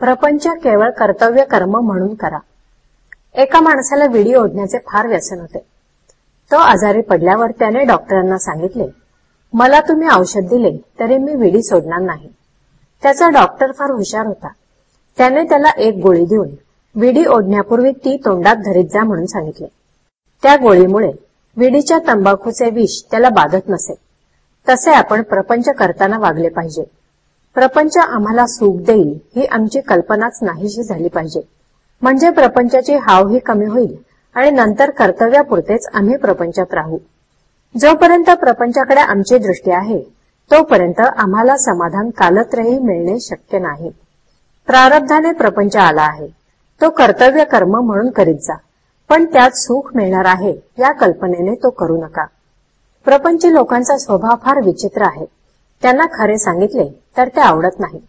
प्रपंच केवळ कर्तव्य कर्म म्हणून करा. एका माणसाला विडी ओढण्याचे फार व्यसन होते. तो आजारी पडल्यावर त्याने डॉक्टरांना सांगितले मला तुम्ही औषध दिले तरी मी विडी सोडणार नाही. त्याचा डॉक्टर फार हुशार होता. त्याने त्याला एक गोळी देऊन विडी ओढण्यापूर्वी ती तोंडात धरीत जा म्हणून सांगितले. त्या गोळीमुळे विडीच्या तंबाखूचे विष त्याला बाधत नसे. तसे आपण प्रपंच करताना वागले पाहिजे. प्रपंच आम्हाला सुख देईल ही आमची कल्पनाच नाहीशी झाली पाहिजे. म्हणजे प्रपंचाची हाव ही कमी होईल आणि नंतर कर्तव्यापुरतेच आम्ही प्रपंचात राहू. जोपर्यंत प्रपंचाकडे आमची दृष्टी आहे तोपर्यंत आम्हाला समाधान कालत्रही मिळणे शक्य नाही. प्रारब्धाने प्रपंच आला आहे. तो कर्तव्य कर्म म्हणून करीत जा. पण त्यात सुख मिळणार आहे या कल्पनेने तो करू नका. प्रपंची लोकांचा स्वभाव फार विचित्र आहे. त्यांना खरे सांगितले तर ते आवडत नाही.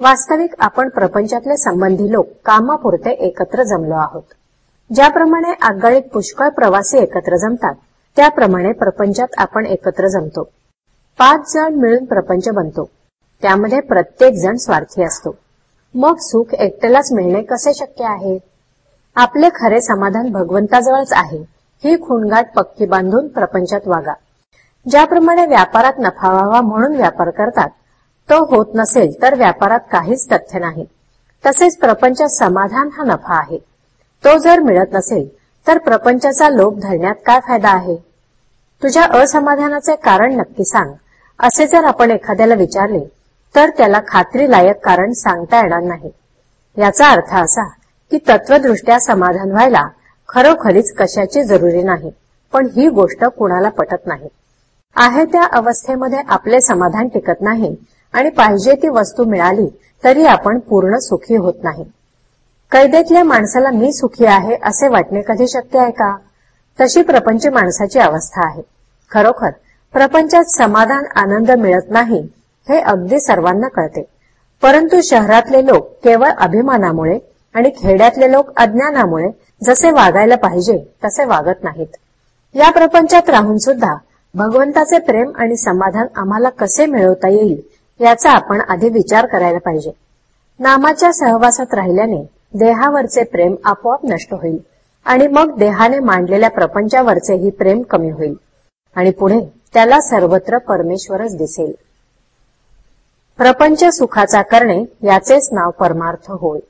वास्तविक आपण प्रपंचातले संबंधी लोक कामापुरते एकत्र जमलो आहोत. ज्याप्रमाणे आगगाडीत पुष्कळ प्रवासी एकत्र जमतात त्याप्रमाणे प्रपंचात आपण एकत्र जमतो. पाच जण मिळून प्रपंच बनतो. त्यामध्ये प्रत्येक जण स्वार्थी असतो. मग सुख एकट्यालाच मिळणे कसे शक्य आहे? आपले खरे समाधान भगवंताजवळच आहे. ही खुणगाठ पक्की बांधून प्रपंचात वागा. ज्याप्रमाणे व्यापारात नफा व्हावा म्हणून व्यापार करतात तो होत नसेल तर व्यापारात काहीच तथ्य नाही. तसेच प्रपंचात समाधान हा नफा आहे. तो जर मिळत नसेल तर प्रपंचाचा लोभ धरण्यात काय फायदा आहे? तुझ्या असमाधानाचे कारण नक्की सांग. असे जर आपण एखाद्याला विचारले तर त्याला खात्रीलायक कारण सांगता येणार नाही. याचा अर्थ असा की तत्वदृष्ट्या समाधान व्हायला खरोखरीच कशाची जरुरी नाही पण ही गोष्ट कुणाला पटत नाही. आहे त्या अवस्थेमध्ये आपले समाधान टिकत नाही आणि पाहिजे ती वस्तू मिळाली तरी आपण पूर्ण सुखी होत नाही. कैदेतल्या माणसाला मी सुखी आहे असे वाटणे कधी शक्य आहे का? तशी प्रपंच माणसाची अवस्था आहे. खरोखर प्रपंचात समाधान आनंद मिळत नाही हे अगदी सर्वांना कळते. परंतु शहरातले लोक केवळ अभिमानामुळे आणि खेड्यातले लोक अज्ञानामुळे जसे वागायला पाहिजे तसे वागत नाहीत. या प्रपंचात राहून सुद्धा भगवंताचे प्रेम आणि समाधान आम्हाला कसे मिळवता येईल याचा आपण आधी विचार करायला पाहिजे. नामाच्या सहवासात राहिल्याने देहावरचे प्रेम आपोआप नष्ट होईल आणि मग देहाने मांडलेल्या प्रपंचावरचेही प्रेम कमी होईल आणि पुढे त्याला सर्वत्र परमेश्वरच दिसेल. प्रपंच सुखाचा करणे याचेच नाव परमार्थ होय.